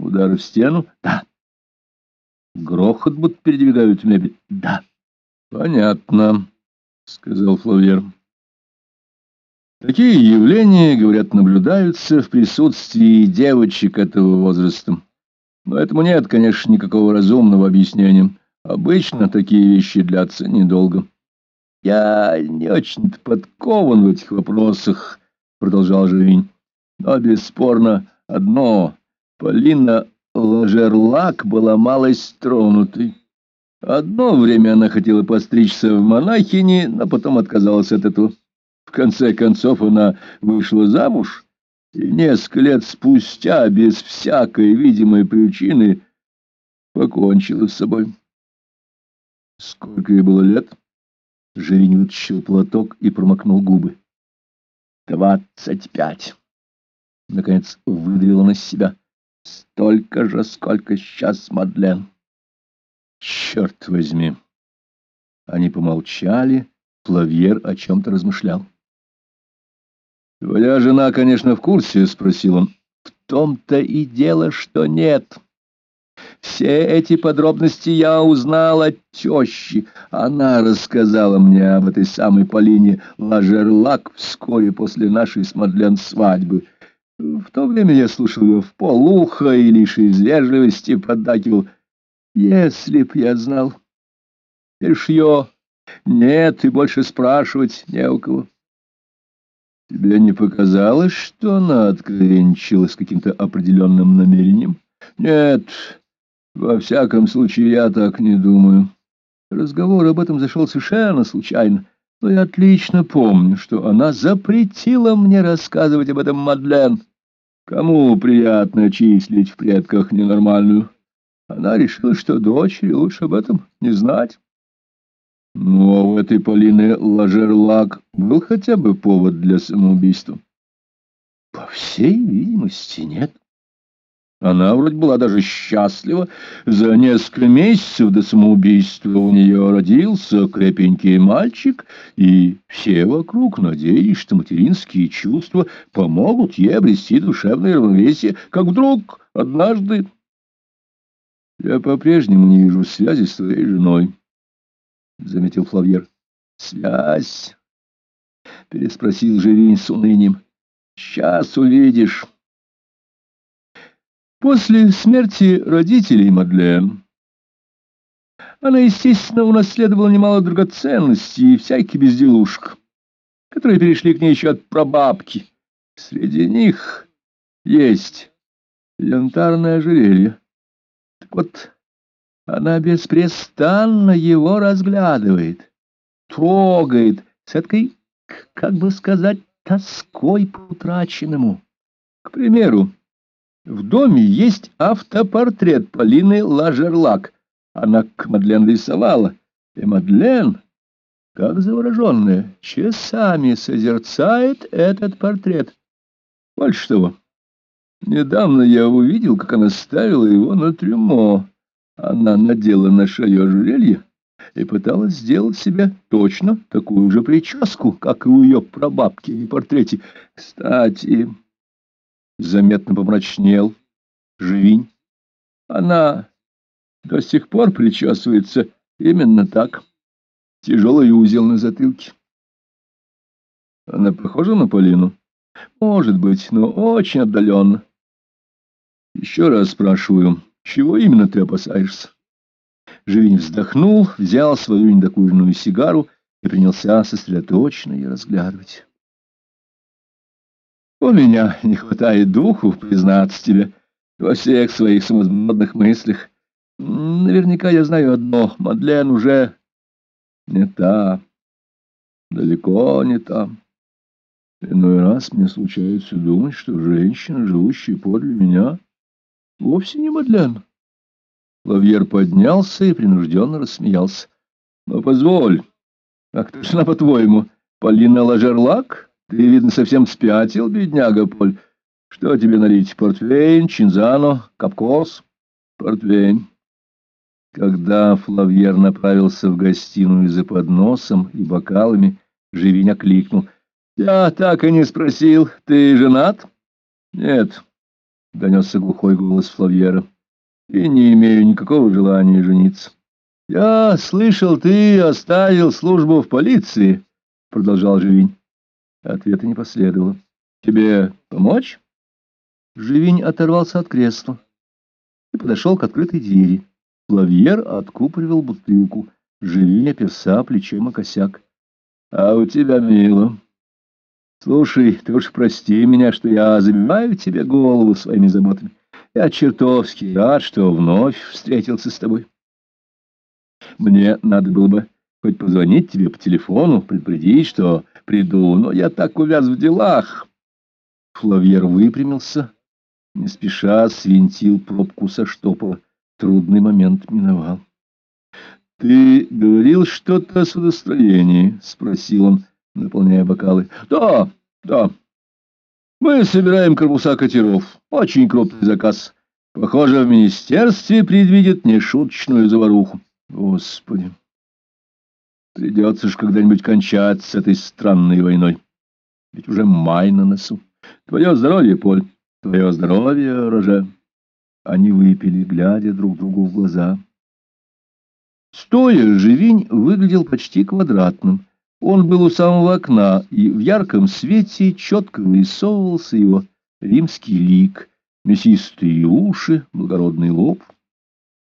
Удар в стену? Да. Грохот, будто передвигают мебель? Да. Понятно, сказал Флавьер. Такие явления, говорят, наблюдаются в присутствии девочек этого возраста. Но этому нет, конечно, никакого разумного объяснения. Обычно такие вещи длятся недолго. Я не очень-то подкован в этих вопросах, продолжал Живинь. Но бесспорно одно. Полина Ложерлак была малость тронутой. Одно время она хотела постричься в монахини, но потом отказалась от этого. В конце концов она вышла замуж, и несколько лет спустя, без всякой видимой причины, покончила с собой. Сколько ей было лет? Живень вытащил платок и промокнул губы. Двадцать пять. Наконец выдавил из себя. Столько же, сколько сейчас Мадлен. Черт возьми. Они помолчали, Плавьер о чем-то размышлял. «Твоя жена, конечно, в курсе?» — спросил он. «В том-то и дело, что нет. Все эти подробности я узнал от тещи. Она рассказала мне об этой самой Полине Лажерлак вскоре после нашей с Мадлен свадьбы. В то время я слушал ее в полуха и лишь из вежливости поддакивал. Если б я знал. Ее нет, и больше спрашивать не у кого. Тебе не показалось, что она откровенничала с каким-то определенным намерением? Нет, во всяком случае, я так не думаю. Разговор об этом зашел совершенно случайно, но я отлично помню, что она запретила мне рассказывать об этом Мадлен. Кому приятно числить в предках ненормальную? Она решила, что дочери лучше об этом не знать. Ну, а у этой Полины Лажерлак был хотя бы повод для самоубийства? По всей видимости, нет. Она вроде была даже счастлива. За несколько месяцев до самоубийства у нее родился крепенький мальчик, и все вокруг надеялись, что материнские чувства помогут ей обрести душевное равновесие, как вдруг однажды... Я по-прежнему не вижу связи с твоей женой. — заметил Флавьер. — Связь? — переспросил Живин с унынием. — Сейчас увидишь. После смерти родителей Мадлен она, естественно, унаследовала немало драгоценностей и всяких безделушек, которые перешли к ней еще от прабабки. Среди них есть янтарное ожерелье. Так вот, она беспрестанно его разглядывает, трогает с этой, как бы сказать, тоской по утраченному. К примеру, в доме есть автопортрет Полины Лажерлак. Она к Мадлен рисовала, и Мадлен, как завороженная, часами созерцает этот портрет. Больше того, недавно я увидел, как она ставила его на трюмо. Она надела на шею ожерелье и пыталась сделать себе точно такую же прическу, как и у ее прабабки в портрете. Кстати, заметно помрачнел Живинь. Она до сих пор причесывается именно так. Тяжелый узел на затылке. Она похожа на Полину? Может быть, но очень отдаленно. Еще раз спрашиваю, чего именно ты опасаешься? Живень вздохнул, взял свою недокуренную сигару и принялся сосредоточенно ее разглядывать. У меня не хватает духу, признаться тебе, во всех своих самозбодных мыслях. Наверняка я знаю одно. Мадлен уже не та, далеко не та. Иной раз мне случается думать, что женщина, живущая подле меня, Вовсе не Мадлен. Лавьер поднялся и принужденно рассмеялся. — Но позволь, а кто ж она, по-твоему, Полина Лажерлак? Ты, видно, совсем спятил, бедняга Поль. Что тебе налить? Портвейн, чинзано, капкос? Портвейн. Когда Флавьер направился в гостиную за подносом и бокалами, Живень окликнул. — Я так и не спросил, ты женат? — Нет. — донесся глухой голос Флавьера. — И не имею никакого желания жениться. — Я слышал, ты оставил службу в полиции, — продолжал Живинь. Ответа не последовало. — Тебе помочь? Живинь оторвался от кресла и подошел к открытой двери. Флавьер откупоривал бутылку. Живинь оперся плечом о косяк. — А у тебя мило. Слушай, ты уж прости меня, что я забиваю тебе голову своими заботами. Я чертовски рад, что вновь встретился с тобой. Мне надо было бы хоть позвонить тебе по телефону, предупредить, что приду, но я так увяз в делах. Флавьер выпрямился, не спеша свинтил пробку со штопора. Трудный момент миновал. — Ты говорил что-то о судостроении? — спросил он наполняя бокалы. — Да, да. Мы собираем корпуса катеров. Очень крупный заказ. Похоже, в министерстве предвидят нешуточную заваруху. Господи! Придется же когда-нибудь кончать с этой странной войной. Ведь уже май на носу. Твое здоровье, Поль. Твое здоровье, Роже. Они выпили, глядя друг другу в глаза. Стоя, Живинь выглядел почти квадратным. Он был у самого окна, и в ярком свете четко вырисовывался его римский лик, мясистые уши, благородный лоб —